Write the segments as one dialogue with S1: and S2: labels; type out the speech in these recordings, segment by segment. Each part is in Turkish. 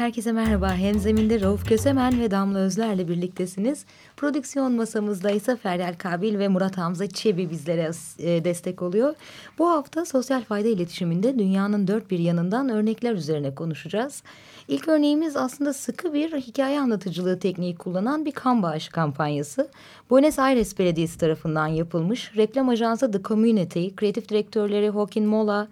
S1: Herkese merhaba. Hemzeminde Rauf Kösemen ve Damla Özler'le birliktesiniz. Prodüksiyon masamızda ise Feryal Kabil ve Murat Hamza Çebi bizlere e, destek oluyor. Bu hafta sosyal fayda iletişiminde dünyanın dört bir yanından örnekler üzerine konuşacağız. İlk örneğimiz aslında sıkı bir hikaye anlatıcılığı tekniği kullanan bir kan bağışı kampanyası. Buenos Aires Belediyesi tarafından yapılmış. Reklam ajansı The Community, kreatif direktörleri Joaquin Mola,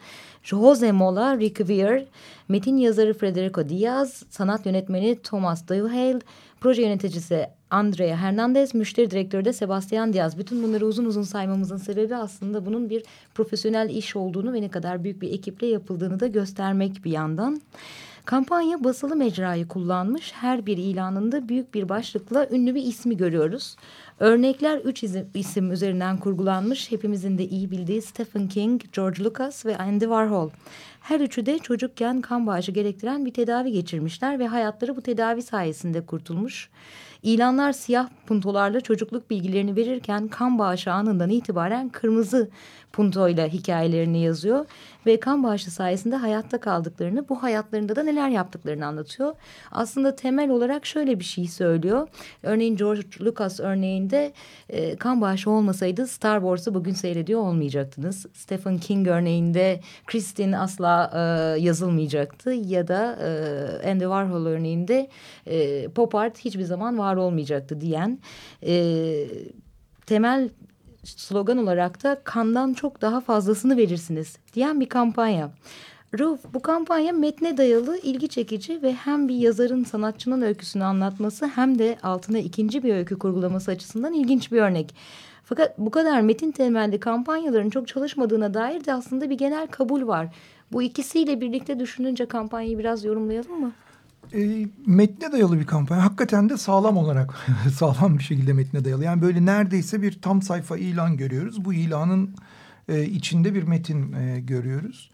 S1: Jose Mola, Rick Weir, metin yazarı Federico Diaz, sanat yönetmeni Thomas Duhale, proje yöneticisi Andrea Hernandez, müşteri direktörü de Sebastian Diaz. Bütün bunları uzun uzun saymamızın sebebi aslında bunun bir profesyonel iş olduğunu ve ne kadar büyük bir ekiple yapıldığını da göstermek bir yandan. Kampanya basılı mecrayı kullanmış. Her bir ilanında büyük bir başlıkla ünlü bir ismi görüyoruz. Örnekler üç isim, isim üzerinden kurgulanmış. Hepimizin de iyi bildiği Stephen King, George Lucas ve Andy Warhol. Her üçü de çocukken kan bağışı gerektiren bir tedavi geçirmişler ve hayatları bu tedavi sayesinde kurtulmuş. İlanlar siyah puntolarla çocukluk bilgilerini verirken kan bağışı anından itibaren kırmızı puntoyla hikayelerini yazıyor ve kan bağışı sayesinde hayatta kaldıklarını, bu hayatlarında da neler yaptıklarını anlatıyor. Aslında temel olarak şöyle bir şey söylüyor. Örneğin George Lucas örneğinde e, kan bağışı olmasaydı Star Wars'ı bugün seyrediyor olmayacaktınız. Stephen King örneğinde Christine asla e, yazılmayacaktı ya da e, Andy Warhol örneğinde e, pop art hiçbir zaman var olmayacaktı diyen e, temel slogan olarak da kandan çok daha fazlasını verirsiniz diyen bir kampanya. Ruf bu kampanya metne dayalı ilgi çekici ve hem bir yazarın sanatçının öyküsünü anlatması hem de altına ikinci bir öykü kurgulaması açısından ilginç bir örnek. Fakat bu kadar metin temelli kampanyaların çok çalışmadığına dair de aslında bir genel kabul var. Bu ikisiyle birlikte düşününce kampanyayı biraz yorumlayalım mı?
S2: E, metne dayalı bir kampanya. Hakikaten de sağlam olarak sağlam bir şekilde metne dayalı. Yani böyle neredeyse bir tam sayfa ilan görüyoruz. Bu ilanın e, içinde bir metin e, görüyoruz.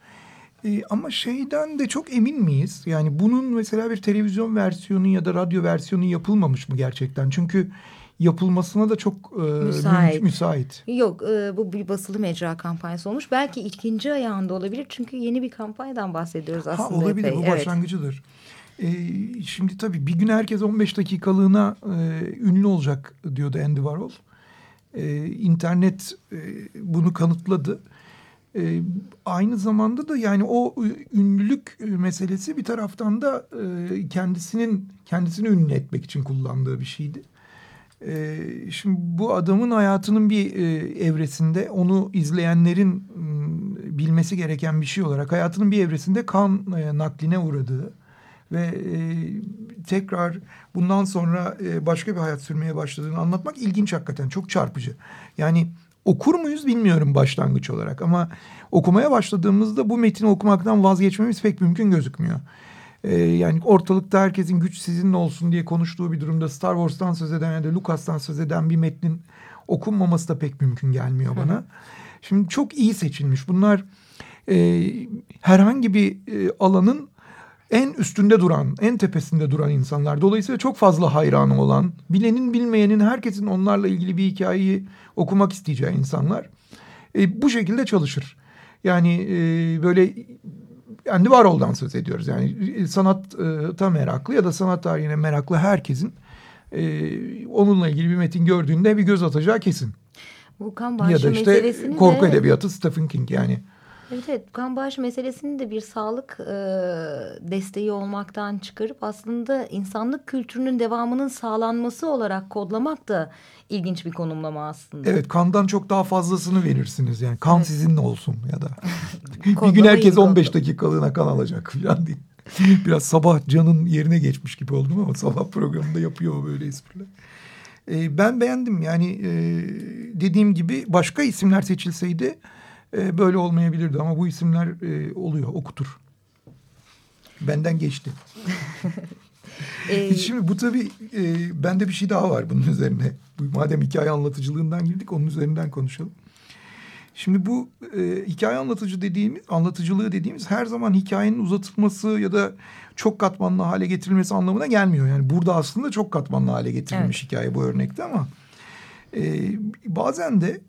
S2: E, ama şeyden de çok emin miyiz? Yani bunun mesela bir televizyon versiyonu ya da radyo versiyonu yapılmamış mı gerçekten? Çünkü yapılmasına da çok e, müsait. müsait.
S1: Yok e, bu bir basılı mecra kampanyası olmuş. Belki ikinci ayağında olabilir çünkü yeni bir kampanyadan bahsediyoruz aslında.
S2: Ha, olabilir epey. bu başlangıcıdır. Evet. E, şimdi tabii bir gün herkes 15 dakikalığına e, ünlü olacak diyordu Andy Warhol. E, internet e, bunu kanıtladı. E, aynı zamanda da yani o ünlülük meselesi bir taraftan da e, kendisinin kendisini ünlü etmek için kullandığı bir şeydi. E, şimdi bu adamın hayatının bir e, evresinde onu izleyenlerin e, bilmesi gereken bir şey olarak hayatının bir evresinde kan e, nakline uğradığı ve e, tekrar bundan sonra e, başka bir hayat sürmeye başladığını anlatmak ilginç hakikaten çok çarpıcı. Yani okur muyuz bilmiyorum başlangıç olarak ama okumaya başladığımızda bu metini okumaktan vazgeçmemiz pek mümkün gözükmüyor. Ee, yani ortalıkta herkesin güç sizinle olsun diye konuştuğu bir durumda Star Wars'tan söz eden ya da Lucas'tan söz eden bir metnin okunmaması da pek mümkün gelmiyor bana. Şimdi çok iyi seçilmiş. Bunlar e, herhangi bir e, alanın en üstünde duran, en tepesinde duran insanlar. Dolayısıyla çok fazla hayranı olan, bilenin bilmeyenin herkesin onlarla ilgili bir hikayeyi okumak isteyeceği insanlar. E, bu şekilde çalışır. Yani e, böyle Andy Warhol'dan söz ediyoruz. Yani e, sanatta meraklı ya da sanat tarihine meraklı herkesin e, onunla ilgili bir metin gördüğünde bir göz atacağı kesin.
S1: Bu kan
S2: ya da işte korku de... edebiyatı Stephen King yani.
S1: Evet evet kan bağış meselesini de bir sağlık e, desteği olmaktan çıkarıp aslında insanlık kültürünün devamının sağlanması olarak kodlamak da ilginç bir konumlama aslında.
S2: Evet kandan çok daha fazlasını verirsiniz yani kan evet. sizinle olsun ya da bir gün herkes 15 dakikalığına kan alacak falan değil. Biraz sabah canın yerine geçmiş gibi oldum ama sabah programında yapıyor böyle espriler. E, ben beğendim yani e, dediğim gibi başka isimler seçilseydi e, böyle olmayabilirdi ama bu isimler e, oluyor okutur. Benden geçti. Ee, Şimdi bu tabii e, bende bir şey daha var bunun üzerine. Madem hikaye anlatıcılığından girdik onun üzerinden konuşalım. Şimdi bu e, hikaye anlatıcı dediğimiz, anlatıcılığı dediğimiz her zaman hikayenin uzatılması ya da çok katmanlı hale getirilmesi anlamına gelmiyor. Yani burada aslında çok katmanlı hale getirilmiş evet. hikaye bu örnekte ama e, bazen de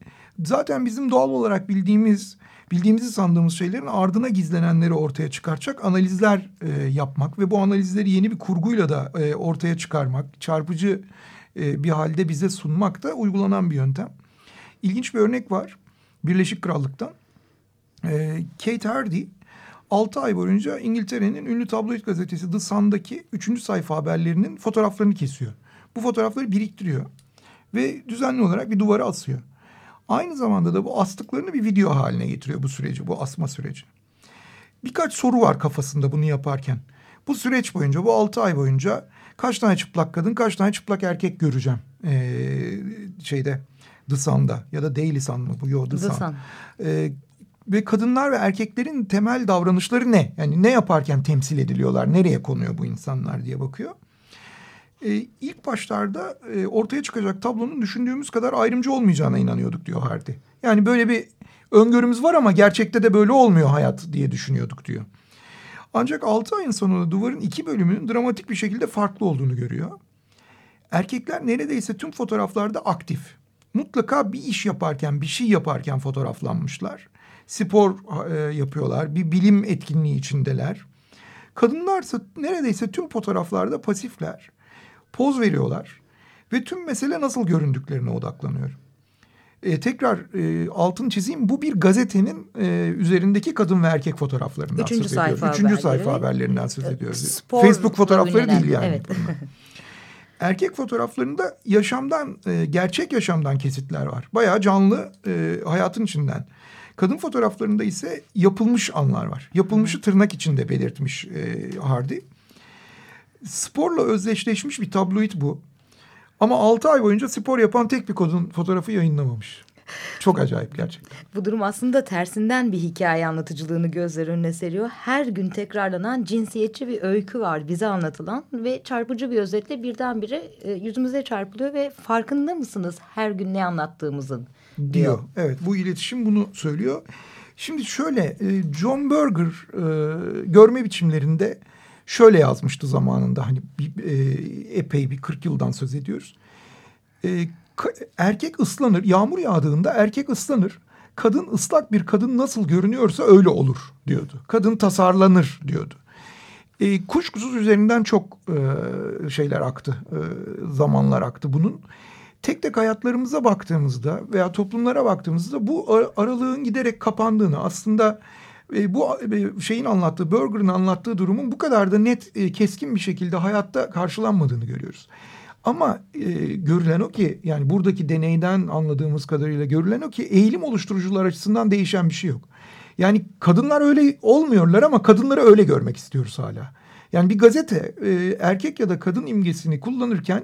S2: zaten bizim doğal olarak bildiğimiz bildiğimizi sandığımız şeylerin ardına gizlenenleri ortaya çıkaracak analizler e, yapmak ve bu analizleri yeni bir kurguyla da e, ortaya çıkarmak, çarpıcı e, bir halde bize sunmak da uygulanan bir yöntem. İlginç bir örnek var Birleşik Krallık'tan. E, Kate Hardy 6 ay boyunca İngiltere'nin ünlü tabloid gazetesi The Sun'daki 3. sayfa haberlerinin fotoğraflarını kesiyor. Bu fotoğrafları biriktiriyor ve düzenli olarak bir duvara asıyor. Aynı zamanda da bu astıklarını bir video haline getiriyor bu süreci, bu asma süreci. Birkaç soru var kafasında bunu yaparken. Bu süreç boyunca, bu altı ay boyunca kaç tane çıplak kadın, kaç tane çıplak erkek göreceğim ee, şeyde The Sun'da ya da Daily Sun mı bu? Yo, The, The Sun. Sun. Ee, ve kadınlar ve erkeklerin temel davranışları ne? Yani ne yaparken temsil ediliyorlar? Nereye konuyor bu insanlar diye bakıyor. Ee, ilk başlarda e, ortaya çıkacak tablonun düşündüğümüz kadar ayrımcı olmayacağına inanıyorduk diyor Hardy. Yani böyle bir öngörümüz var ama gerçekte de böyle olmuyor hayat diye düşünüyorduk diyor. Ancak altı ayın sonunda duvarın iki bölümünün dramatik bir şekilde farklı olduğunu görüyor. Erkekler neredeyse tüm fotoğraflarda aktif. Mutlaka bir iş yaparken, bir şey yaparken fotoğraflanmışlar spor e, yapıyorlar. Bir bilim etkinliği içindeler. Kadınlarsa neredeyse tüm fotoğraflarda pasifler. Poz veriyorlar. Ve tüm mesele nasıl göründüklerine odaklanıyor. E, tekrar e, altın çizeyim. Bu bir gazetenin e, üzerindeki kadın ve erkek fotoğraflarından Üçüncü söz ediyoruz. Sayfa Üçüncü haberleri. sayfa haberlerinden söz ediyoruz. Spor Facebook fotoğrafları değil yani. Evet. Erkek fotoğraflarında yaşamdan, e, gerçek yaşamdan kesitler var. Bayağı canlı e, hayatın içinden. Kadın fotoğraflarında ise yapılmış anlar var. Yapılmışı tırnak içinde belirtmiş e, Hardy. Sporla özdeşleşmiş bir tabloid bu. Ama altı ay boyunca spor yapan tek bir kadın fotoğrafı yayınlamamış. Çok acayip gerçekten.
S1: Bu durum aslında tersinden bir hikaye anlatıcılığını gözler önüne seriyor. Her gün tekrarlanan cinsiyetçi bir öykü var bize anlatılan ve çarpıcı bir özetle birdenbire e, yüzümüze çarpılıyor ve farkında mısınız her gün ne anlattığımızın?
S2: diyor. diyor. Evet bu iletişim bunu söylüyor. Şimdi şöyle e, John Berger e, görme biçimlerinde şöyle yazmıştı zamanında hani bir, e, epey bir 40 yıldan söz ediyoruz. Erkek ıslanır yağmur yağdığında erkek ıslanır kadın ıslak bir kadın nasıl görünüyorsa öyle olur diyordu. Kadın tasarlanır diyordu. E, kuşkusuz üzerinden çok e, şeyler aktı, e, zamanlar aktı bunun tek tek hayatlarımıza baktığımızda veya toplumlara baktığımızda bu aralığın giderek kapandığını aslında e, bu e, şeyin anlattığı, Burger'ın anlattığı durumun bu kadar da net, e, keskin bir şekilde hayatta karşılanmadığını görüyoruz. Ama e, görülen o ki yani buradaki deneyden anladığımız kadarıyla görülen o ki eğilim oluşturucular açısından değişen bir şey yok. Yani kadınlar öyle olmuyorlar ama kadınları öyle görmek istiyoruz hala. Yani bir gazete e, erkek ya da kadın imgesini kullanırken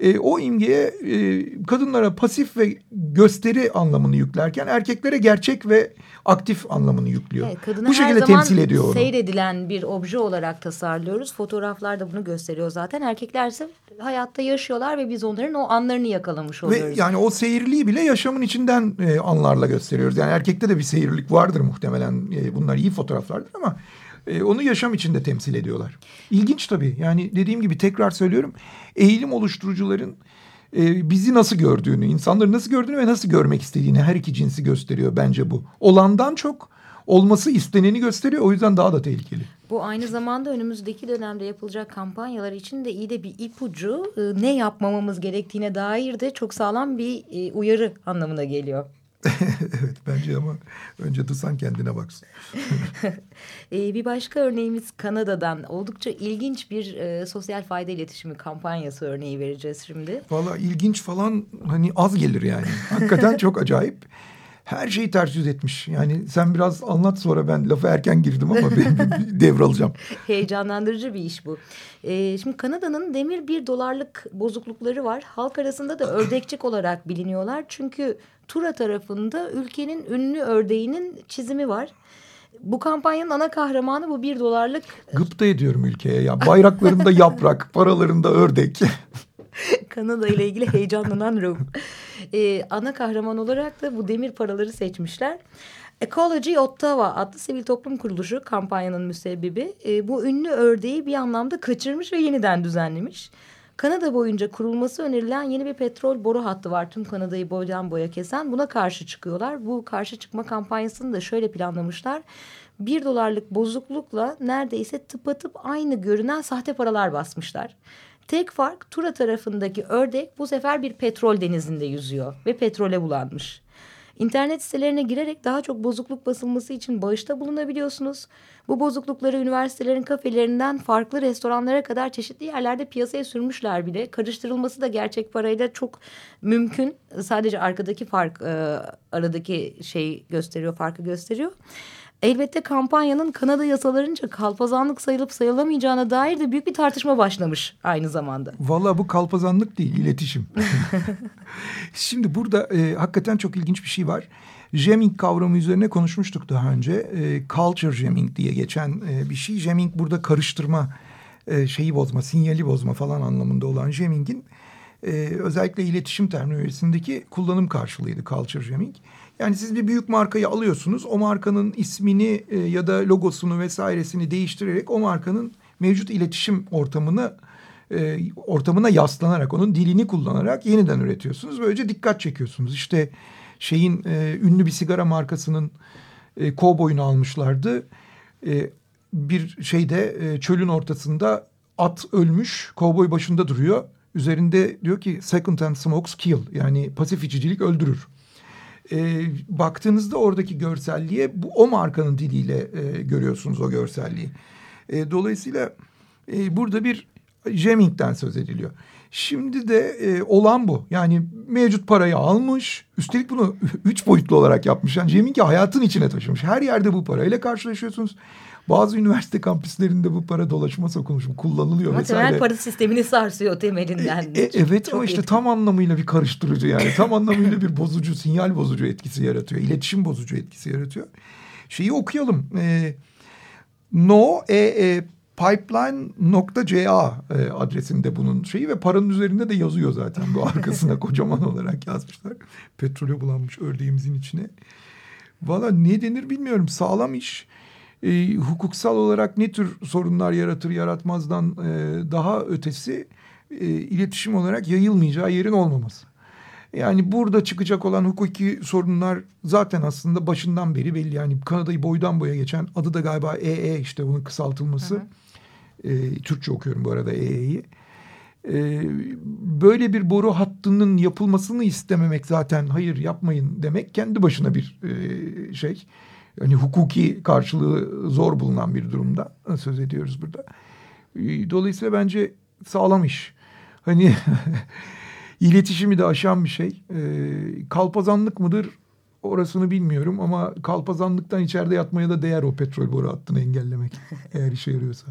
S2: e, o imgeye e, kadınlara pasif ve gösteri anlamını yüklerken erkeklere gerçek ve aktif anlamını yüklüyor. Evet, Bu şekilde temsil ediyor onu.
S1: seyredilen bir obje olarak tasarlıyoruz. Fotoğraflar da bunu gösteriyor zaten. Erkekler ise hayatta yaşıyorlar ve biz onların o anlarını yakalamış oluyoruz.
S2: Ve yani o seyirliği bile yaşamın içinden e, anlarla gösteriyoruz. Yani erkekte de bir seyirlik vardır muhtemelen. E, bunlar iyi fotoğraflardır ama e, onu yaşam içinde temsil ediyorlar. İlginç tabii. Yani dediğim gibi tekrar söylüyorum. Eğilim oluşturucuların e, bizi nasıl gördüğünü, insanları nasıl gördüğünü ve nasıl görmek istediğini her iki cinsi gösteriyor bence bu. Olandan çok olması isteneni gösteriyor. O yüzden daha da tehlikeli.
S1: Bu aynı zamanda önümüzdeki dönemde yapılacak kampanyalar için de iyi de bir ipucu. E, ne yapmamamız gerektiğine dair de çok sağlam bir e, uyarı anlamına geliyor.
S2: evet bence ama önce Tısan kendine baksın.
S1: ee, bir başka örneğimiz Kanada'dan oldukça ilginç bir e, sosyal fayda iletişimi kampanyası örneği vereceğiz şimdi.
S2: Valla ilginç falan hani az gelir yani. Hakikaten çok acayip. her şeyi ters yüz etmiş. Yani sen biraz anlat sonra ben lafı erken girdim ama ben devralacağım.
S1: Heyecanlandırıcı bir iş bu. Ee, şimdi Kanada'nın demir bir dolarlık bozuklukları var. Halk arasında da ördekçik olarak biliniyorlar. Çünkü Tura tarafında ülkenin ünlü ördeğinin çizimi var. Bu kampanyanın ana kahramanı bu bir dolarlık...
S2: Gıpta ediyorum ülkeye ya. Bayraklarında yaprak, paralarında ördek.
S1: Kanada ile ilgili heyecanlanan Rum. Ee, ana kahraman olarak da bu demir paraları seçmişler. Ecology Ottawa adlı sivil toplum kuruluşu kampanyanın müsebbibi e, bu ünlü ördeği bir anlamda kaçırmış ve yeniden düzenlemiş. Kanada boyunca kurulması önerilen yeni bir petrol boru hattı var tüm Kanada'yı boydan boya kesen. Buna karşı çıkıyorlar. Bu karşı çıkma kampanyasını da şöyle planlamışlar. Bir dolarlık bozuklukla neredeyse tıpatıp aynı görünen sahte paralar basmışlar. Tek fark Tura tarafındaki ördek bu sefer bir petrol denizinde yüzüyor ve petrole bulanmış. İnternet sitelerine girerek daha çok bozukluk basılması için bağışta bulunabiliyorsunuz. Bu bozuklukları üniversitelerin kafelerinden farklı restoranlara kadar çeşitli yerlerde piyasaya sürmüşler bile. Karıştırılması da gerçek parayla çok mümkün. Sadece arkadaki fark e, aradaki şey gösteriyor, farkı gösteriyor. Elbette kampanyanın Kanada yasalarınca kalpazanlık sayılıp sayılamayacağına dair de büyük bir tartışma başlamış aynı zamanda.
S2: Valla bu kalpazanlık değil, iletişim. Şimdi burada e, hakikaten çok ilginç bir şey var. Jamming kavramı üzerine konuşmuştuk daha önce. E, culture jamming diye geçen e, bir şey. Jamming burada karıştırma, e, şeyi bozma, sinyali bozma falan anlamında olan jamming'in... E, özellikle iletişim terminolojisindeki kullanım karşılığıydı culture jamming. Yani siz bir büyük markayı alıyorsunuz. O markanın ismini e, ya da logosunu vesairesini değiştirerek o markanın mevcut iletişim ortamını e, ortamına yaslanarak onun dilini kullanarak yeniden üretiyorsunuz. Böylece dikkat çekiyorsunuz. İşte şeyin e, ünlü bir sigara markasının e, kovboyunu almışlardı. E, bir şeyde e, çölün ortasında at ölmüş. Kovboy başında duruyor. Üzerinde diyor ki second hand smokes kill yani pasif içicilik öldürür e, baktığınızda oradaki görselliğe bu o markanın diliyle e, görüyorsunuz o görselliği. E, dolayısıyla e, burada bir jamming'den söz ediliyor. Şimdi de e, olan bu. Yani mevcut parayı almış. Üstelik bunu üç boyutlu olarak yapmış. Yani jamming'i hayatın içine taşımış. Her yerde bu parayla karşılaşıyorsunuz. Bazı üniversite kampüslerinde bu para dolaşıma sokulmuş, kullanılıyor
S1: ama
S2: vesaire.
S1: Temel para sistemini sarsıyor temelinden.
S2: E, e, evet Çok ama işte etkili. tam anlamıyla bir karıştırıcı yani. tam anlamıyla bir bozucu, sinyal bozucu etkisi yaratıyor. İletişim bozucu etkisi yaratıyor. Şeyi okuyalım. E, no e, e, pipeline.ca e, adresinde bunun şeyi ve paranın üzerinde de yazıyor zaten bu arkasına kocaman olarak yazmışlar. Petrole bulanmış ördeğimizin içine. Valla ne denir bilmiyorum sağlam iş e, hukuksal olarak ne tür sorunlar yaratır yaratmazdan e, daha ötesi e, iletişim olarak yayılmayacağı yerin olmaması. Yani burada çıkacak olan hukuki sorunlar zaten aslında başından beri belli. Yani Kanada'yı boydan boya geçen adı da galiba EE işte bunun kısaltılması. Hı hı. E, Türkçe okuyorum bu arada EE'yi. E, böyle bir boru hattının yapılmasını istememek zaten hayır yapmayın demek kendi başına bir e, şey yani hukuki karşılığı zor bulunan bir durumda söz ediyoruz burada. Ee, dolayısıyla bence sağlam iş. Hani iletişimi de aşan bir şey. Ee, kalpazanlık mıdır orasını bilmiyorum ama kalpazanlıktan içeride yatmaya da değer o petrol boru hattını engellemek eğer işe yarıyorsa.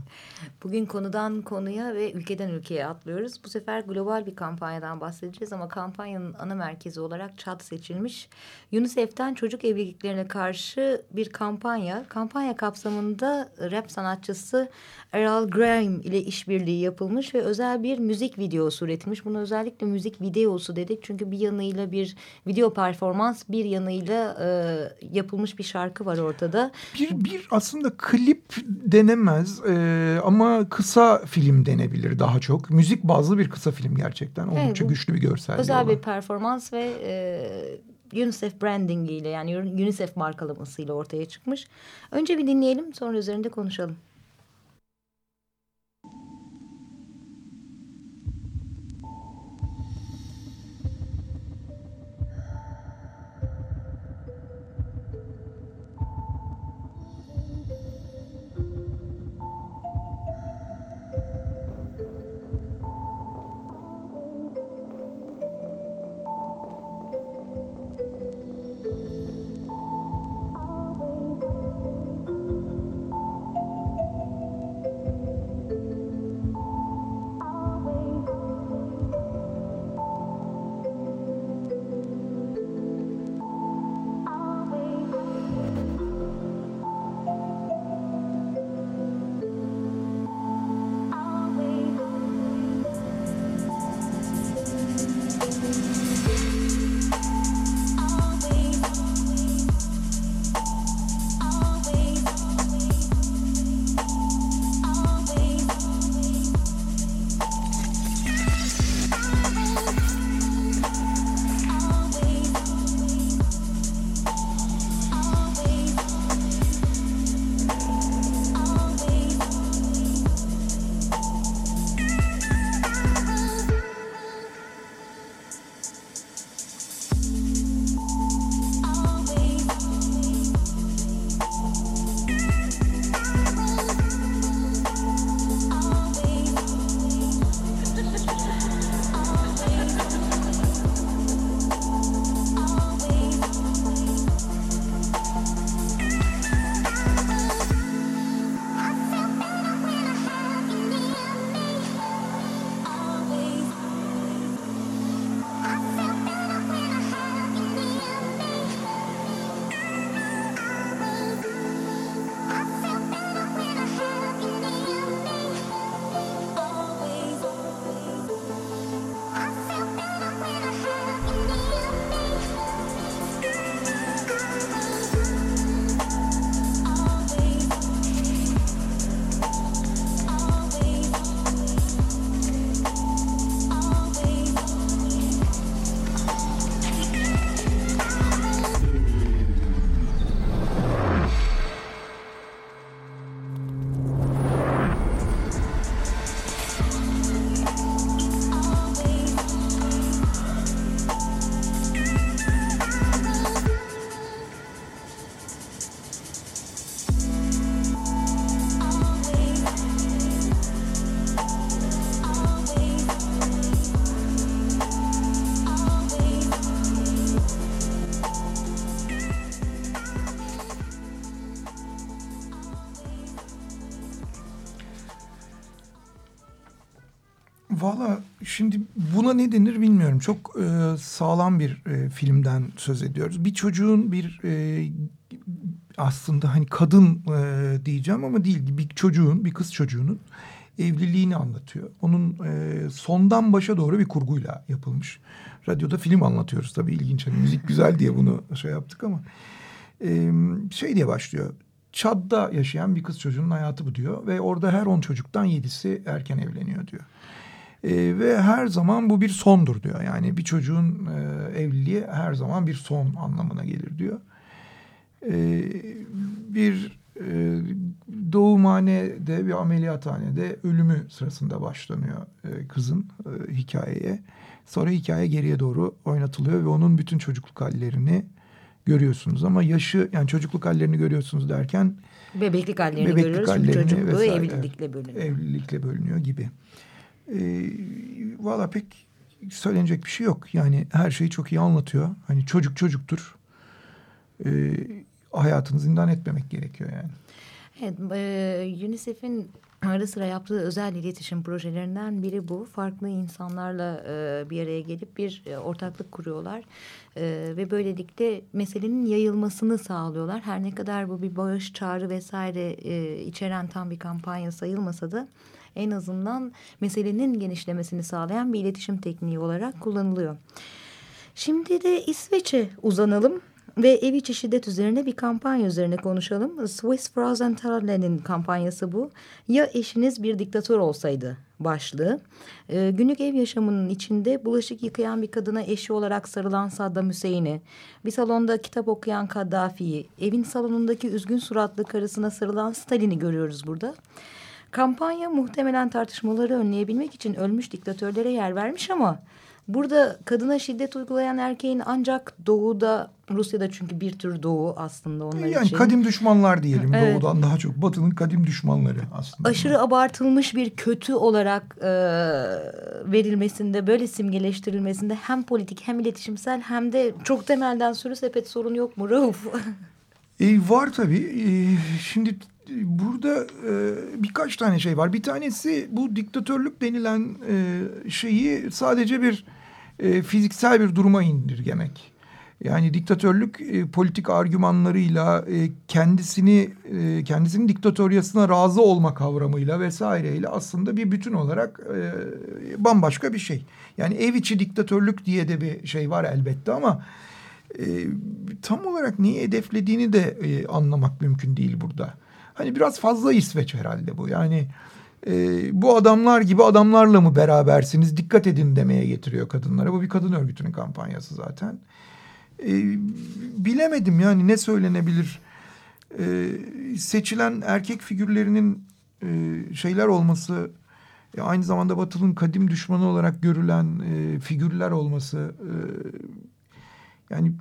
S1: Bugün konudan konuya ve ülkeden ülkeye atlıyoruz. Bu sefer global bir kampanyadan bahsedeceğiz ama kampanyanın ana merkezi olarak Çat seçilmiş. UNICEF'ten çocuk evliliklerine karşı bir kampanya. Kampanya kapsamında rap sanatçısı Errol Graham ile işbirliği yapılmış ve özel bir müzik videosu üretilmiş. Bunu özellikle müzik videosu dedik çünkü bir yanıyla bir video performans, bir yanıyla e, yapılmış bir şarkı var ortada.
S2: Bir, bir aslında klip denemez e, ama kısa film denebilir daha çok. Müzik bazlı bir kısa film gerçekten. Oldukça evet, güçlü bir görsel.
S1: Özel olan. bir performans ve... E, UNICEF brandingiyle yani UNICEF markalamasıyla ortaya çıkmış. Önce bir dinleyelim sonra üzerinde konuşalım.
S2: Sağlam bir e, filmden söz ediyoruz. Bir çocuğun bir e, aslında hani kadın e, diyeceğim ama değil. Bir çocuğun, bir kız çocuğunun evliliğini anlatıyor. Onun e, sondan başa doğru bir kurguyla yapılmış. Radyoda film anlatıyoruz tabii ilginç. Hani müzik güzel diye bunu şey yaptık ama e, şey diye başlıyor. Çad'da yaşayan bir kız çocuğunun hayatı bu diyor ve orada her on çocuktan yedisi erken evleniyor diyor. E, ve her zaman bu bir sondur diyor. Yani bir çocuğun e, evliliği her zaman bir son anlamına gelir diyor. E, bir e, doğumhanede bir ameliyathanede ölümü sırasında başlanıyor e, kızın e, hikayeye. Sonra hikaye geriye doğru oynatılıyor ve onun bütün çocukluk hallerini görüyorsunuz. Ama yaşı yani çocukluk hallerini görüyorsunuz derken
S1: bebeklik hallerini
S2: bebeklik
S1: görüyoruz.
S2: hallerini
S1: Çünkü çocukluğu
S2: vesaire,
S1: evlilikle bölünüyor.
S2: Evlilikle bölünüyor gibi. E, Valla pek söylenecek bir şey yok. Yani her şeyi çok iyi anlatıyor. Hani çocuk çocuktur. E, hayatını zindan etmemek gerekiyor yani.
S1: Evet, e, UNICEF'in ara sıra yaptığı özel iletişim projelerinden biri bu. Farklı insanlarla e, bir araya gelip bir e, ortaklık kuruyorlar. E, ve böylelikle meselenin yayılmasını sağlıyorlar. Her ne kadar bu bir bağış, çağrı vesaire e, içeren tam bir kampanya sayılmasa da en azından meselenin genişlemesini sağlayan bir iletişim tekniği olarak kullanılıyor. Şimdi de İsveç'e uzanalım ve ev içi şiddet üzerine bir kampanya üzerine konuşalım. Swiss Frozen Talent'in kampanyası bu. Ya eşiniz bir diktatör olsaydı başlığı. Ee, günlük ev yaşamının içinde bulaşık yıkayan bir kadına eşi olarak sarılan Saddam Hüseyin'i, bir salonda kitap okuyan Kaddafi'yi, evin salonundaki üzgün suratlı karısına sarılan Stalin'i görüyoruz burada. Kampanya muhtemelen tartışmaları önleyebilmek için ölmüş diktatörlere yer vermiş ama burada kadına şiddet uygulayan erkeğin ancak doğuda Rusya'da çünkü bir tür doğu aslında onlar
S2: yani
S1: için.
S2: kadim düşmanlar diyelim
S1: Evet.
S2: doğudan daha çok batının kadim düşmanları aslında.
S1: aşırı abartılmış bir kötü olarak e, verilmesinde böyle simgeleştirilmesinde hem politik hem iletişimsel hem de çok temelden sürü sepet sorun yok mu Rauf?
S2: E, var tabii. E, şimdi burada e, birkaç tane şey var. Bir tanesi bu diktatörlük denilen e, şeyi sadece bir e, fiziksel bir duruma indirgemek. Yani diktatörlük e, politik argümanlarıyla e, kendisini e, kendisinin diktatoryasına razı olma kavramıyla vesaireyle aslında bir bütün olarak e, bambaşka bir şey. Yani ev içi diktatörlük diye de bir şey var elbette ama e, tam olarak neyi hedeflediğini de e, anlamak mümkün değil burada. Hani biraz fazla İsveç herhalde bu. Yani e, bu adamlar gibi adamlarla mı berabersiniz dikkat edin demeye getiriyor kadınlara. Bu bir kadın örgütünün kampanyası zaten. E, bilemedim yani ne söylenebilir. E, seçilen erkek figürlerinin e, şeyler olması... e, Aynı zamanda Batılı'nın kadim düşmanı olarak görülen e, figürler olması e, yani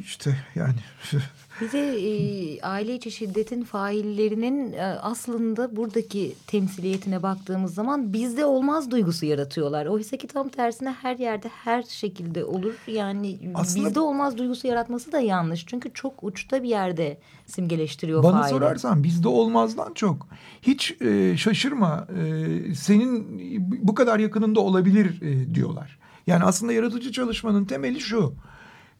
S2: işte yani
S1: Bir de e, aile içi şiddetin faillerinin e, aslında buradaki temsiliyetine baktığımız zaman bizde olmaz duygusu yaratıyorlar. Oysa ki tam tersine her yerde her şekilde olur. Yani
S2: Aslında-
S1: bizde olmaz duygusu yaratması da yanlış. Çünkü çok uçta bir yerde simgeleştiriyor
S2: bana
S1: faili.
S2: sorarsan bizde olmazdan çok. Hiç e, şaşırma e, senin bu kadar yakınında olabilir e, diyorlar. Yani aslında yaratıcı çalışmanın temeli şu.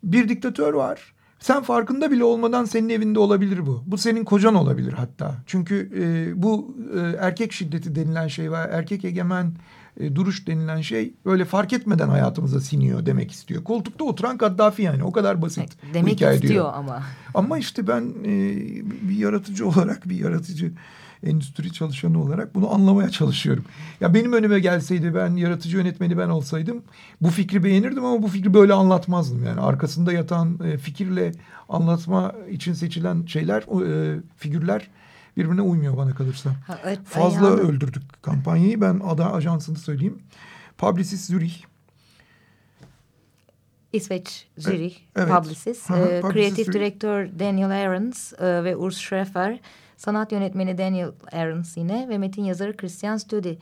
S2: Bir diktatör var. Sen farkında bile olmadan senin evinde olabilir bu. Bu senin kocan olabilir hatta. Çünkü e, bu e, erkek şiddeti denilen şey var. Erkek egemen e, duruş denilen şey böyle fark etmeden hayatımıza siniyor demek istiyor. Koltukta oturan Kaddafi yani o kadar basit. bu
S1: Demek istiyor
S2: diyor.
S1: ama.
S2: Ama işte ben e, bir yaratıcı olarak bir yaratıcı endüstri çalışanı olarak bunu anlamaya çalışıyorum. Ya benim önüme gelseydi ben yaratıcı yönetmeni ben olsaydım bu fikri beğenirdim ama bu fikri böyle anlatmazdım. Yani arkasında yatan e, fikirle anlatma için seçilen şeyler, e, figürler birbirine uymuyor bana kalırsa.
S1: Ha, evet,
S2: Fazla
S1: ayağını-
S2: öldürdük kampanyayı. Ben ada ajansını söyleyeyim. Publicis Zürich.
S1: İsveç, Zürich,
S2: evet.
S1: Publicis,
S2: hı,
S1: e,
S2: Publicis
S1: kreatif
S2: Zürich.
S1: direktör Daniel Aarons e, ve Urs Schrefer sanat yönetmeni Daniel Aarons yine ve metin yazarı Christian Studi.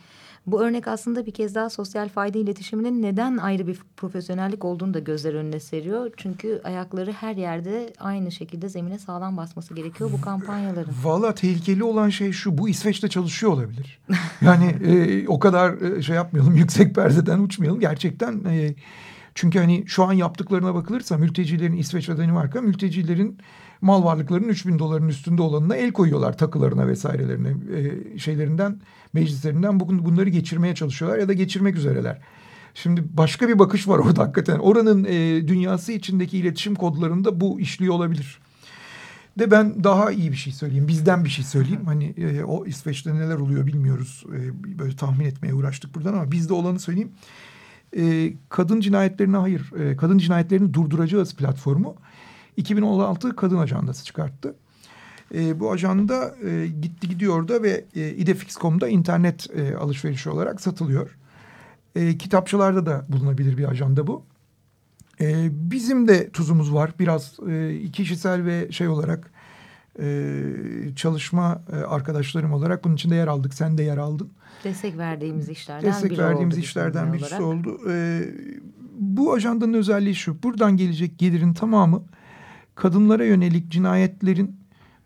S1: Bu örnek aslında bir kez daha sosyal fayda iletişiminin neden ayrı bir profesyonellik olduğunu da gözler önüne seriyor. Çünkü ayakları her yerde aynı şekilde zemine sağlam basması gerekiyor bu kampanyaların.
S2: Valla tehlikeli olan şey şu bu İsveç'te çalışıyor olabilir. Yani e, o kadar e, şey yapmayalım yüksek perdeden uçmayalım gerçekten. E, çünkü hani şu an yaptıklarına bakılırsa mültecilerin İsveç ve Danimarka mültecilerin mal varlıklarının 3000 doların üstünde olanına el koyuyorlar takılarına vesairelerine e, şeylerinden meclislerinden bugün bunları geçirmeye çalışıyorlar ya da geçirmek üzereler. Şimdi başka bir bakış var orada hakikaten. Oranın e, dünyası içindeki iletişim kodlarında bu işliyor olabilir. De ben daha iyi bir şey söyleyeyim. Bizden bir şey söyleyeyim. Hani e, o İsveç'te neler oluyor bilmiyoruz. E, böyle tahmin etmeye uğraştık buradan ama bizde olanı söyleyeyim. E, kadın cinayetlerine hayır. E, kadın cinayetlerini durduracağız platformu. 2016 kadın ajandası çıkarttı. E, bu ajanda e, gitti gidiyor da ve e, idefix.com'da internet e, alışverişi olarak satılıyor. E, kitapçılarda da bulunabilir bir ajanda bu. E, bizim de tuzumuz var. Biraz e, kişisel ve şey olarak e, çalışma e, arkadaşlarım olarak bunun içinde yer aldık. Sen de yer aldın.
S1: Destek verdiğimiz işlerden
S2: Destek
S1: biri
S2: verdiğimiz
S1: oldu
S2: işlerden birisi
S1: olarak.
S2: oldu. E, bu ajandanın özelliği şu. Buradan gelecek gelirin tamamı kadınlara yönelik cinayetlerin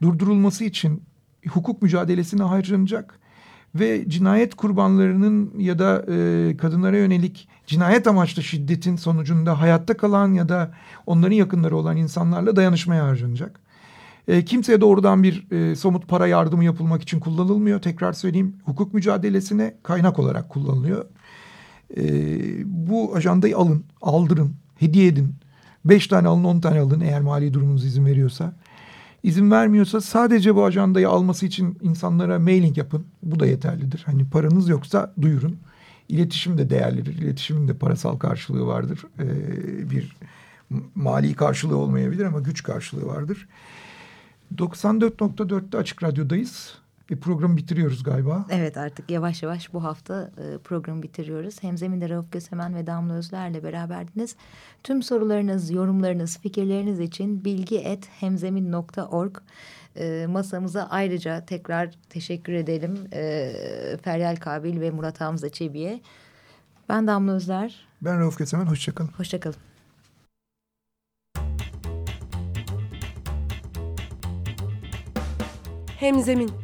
S2: durdurulması için hukuk mücadelesine harcanacak ve cinayet kurbanlarının ya da e, kadınlara yönelik cinayet amaçlı şiddetin sonucunda hayatta kalan ya da onların yakınları olan insanlarla dayanışmaya harcanacak. E, kimseye doğrudan bir e, somut para yardımı yapılmak için kullanılmıyor. Tekrar söyleyeyim hukuk mücadelesine kaynak olarak kullanılıyor. E, bu ajandayı alın, aldırın, hediye edin. Beş tane alın, on tane alın eğer mali durumunuz izin veriyorsa. İzin vermiyorsa sadece bu ajandayı alması için insanlara mailing yapın. Bu da yeterlidir. Hani paranız yoksa duyurun. İletişim de değerlidir. İletişimin de parasal karşılığı vardır. Ee, bir mali karşılığı olmayabilir ama güç karşılığı vardır. 94.4'te Açık Radyo'dayız. E, programı bitiriyoruz galiba.
S1: Evet artık yavaş yavaş bu hafta e, programı bitiriyoruz. Hemzeminde Rauf Gösemen ve Damla Özler'le beraberdiniz. Tüm sorularınız, yorumlarınız, fikirleriniz için bilgi.hemzemin.org e, masamıza ayrıca tekrar teşekkür edelim e, Feryal Kabil ve Murat Hamza Çebi'ye. Ben Damla Özler.
S2: Ben Rauf Gösemen. Hoşçakalın.
S1: Hoşçakalın.
S3: Hemzemin